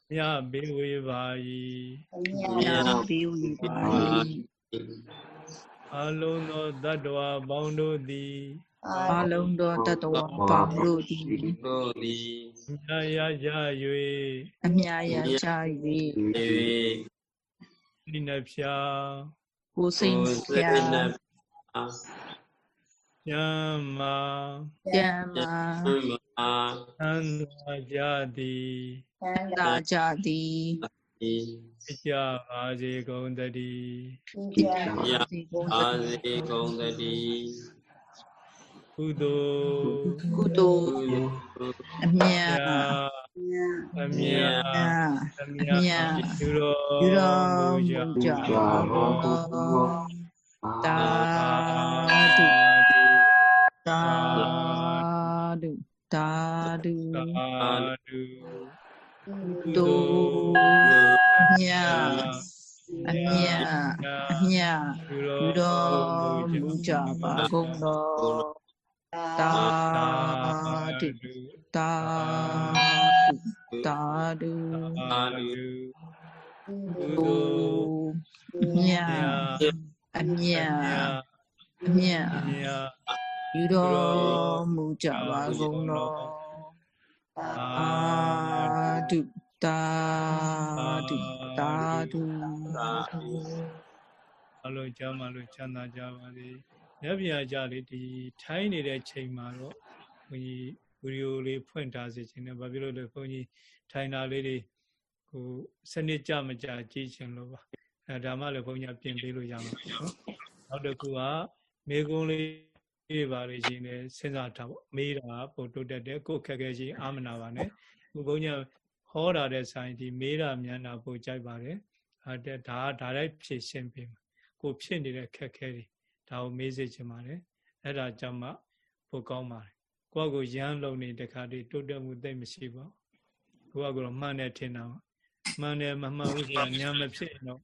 မြတ်ဘေဝေပါ၏မြတ်ပြီးဝိပါ၏အလုံးသောတတ္တဝါပေါင်းတို့သည်အလုံးသောတတဝါပေါင်းတို့သည်တို့သည် မြတ်ရကြ၍အမြရချ၍ေနိနဖျာကိုစိတ်ဖျားနညမ္မာကျမ်းမာအာသံသာကြသည်သန္တာကြသည်ဤအကြပါစေကုန်တည်းဒီယပြာစီကုန်အာဇေကုန်တည်း ကုသိုလ်ကုသိုလ်အမြတ်အမြတ်အအမြတ်ယူတော်ယူတော်မူကြကြပါကုန်သော တာဓုတာဓုတာဓုသာဓုကုသိုလ်အမြတ်အမြတ်အမြတ်ယူယူတော်တော်မူကြပါကုန်သောတာဓုတာဓုတာဓုသာဓုကုသိုလ်အမြတ်အမြတ်အမြတ်အမြတ်ယူတော်မူကြပါကုန်သောတာဓုတာဓုတာဓုအလုံးကြမ်းမလို့ချမ်းသာကြပါစေ။ မြတ်ဗျာကြလေဒီထိုင်းနေတဲ့ချိန်မှာတော့ဘုန်းကြီးဗီဒီယိုလေးဖွင့်ထားစေခြင်းနဲ့ဘာဖြစ်လို့လဲဘုန်းကြီးထိုင်တာလေးတွေဟိုစနစ်ကြမကြကြည့်ခြင်းလို့ပါ။အဲဒါမှလည်းဘုန်းကြီးပြင်ပေးလို့ရမှာနော်။နောက်တစ်ခုကမေကုံးလေးပြေးပါလေရှင်လည်းစဉ်းစားထားပေါ့မေးတာပို့တိုးတက်တယ်ကိုယ်ခက်ခဲချင်းအာမနာပါနဲ့ခုဘုန်းကြီးဟောတာတဲ့ဆိုင်ဒီမေးတာမြန်တာပို့ကြိုက်ပါတယ်အဲဒါဒါဒါလိုက်ဖြည့်ရှင်းပေးမှာကိုဖြစ်နေတဲ့ခက်ခဲတွေ ဒါကိုမေးစေချင်ပါတယ်အဲ့ဒါကြောင့်မှပိုကောင်းပါတယ်ကိုယ့်ကိုရမ်းလုံနေတခါတည်းတိုးတက်မှုသိမ့်မရှိပါဘူးကိုယ့်ကိုမှန်တယ်ထင်တာမှန်တယ်မမှန်ဘူးဆိုတာညာမဖြစ်ရင်တော့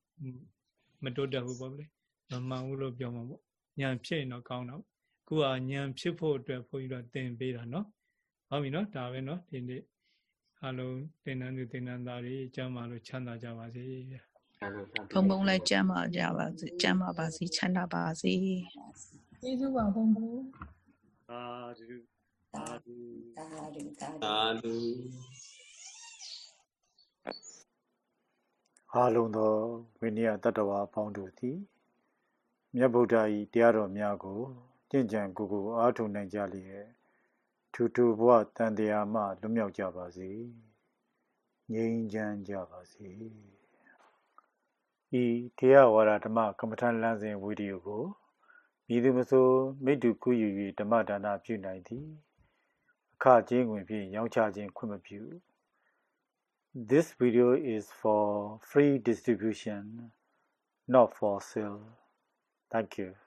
မတိုးတက်ဘူးပေါ့လေမမှန်ဘူးလို့ပြောမှာပေါ့ညာဖြစ်ရင်တော့ကောင်းတော့ခုကညံဖြစ်ဖို့အတွက်ဘုန်းကြီးတို့သင်ပေးတာเนาะဟုတ်ပြီเนาะဒါပဲเนาะဒီနေ့အလုံးသင်္นานသူသင်္นานသားတွေကျမ်းမာလို့ချမ်းသာကြပါစေ ဘုံဘုံလည်းကျမ်းမာကြပါစေကျမ်းမာပါစေချမ်းသာပါစေကျေးဇူးပါဘုံဘုံသာဓုသာဓုသာဓုသာဓုသာဓုအားလုံးသောဝိနည်းတတ္တဝါပေါင်းတို့သည်မြတ်ဗုဒ္ဓ၏တရားတော်များကိုကျင့်ကြံကိုယ်ကိုအားထုတ်နိုင်ကြလျက်ထူထူဘဝတန်တရားမှလွတ်မြောက်ကြပါစေငြိမ်းချမ်းကြပါစေ ဤတရားဝါဒဓမ္မကမ္မထလမ်းစဉ်ဝီဒီယိုကိုမည်သူမဆိုမိတ္တူကူယူ၍ဓမ္မဒါနပြုနိုင်သည်အခကျင်းဝင်ဖြင့်ရောင်းချခြင်းခွင့်မပြု This video is for free distribution, not for sale. Thank you.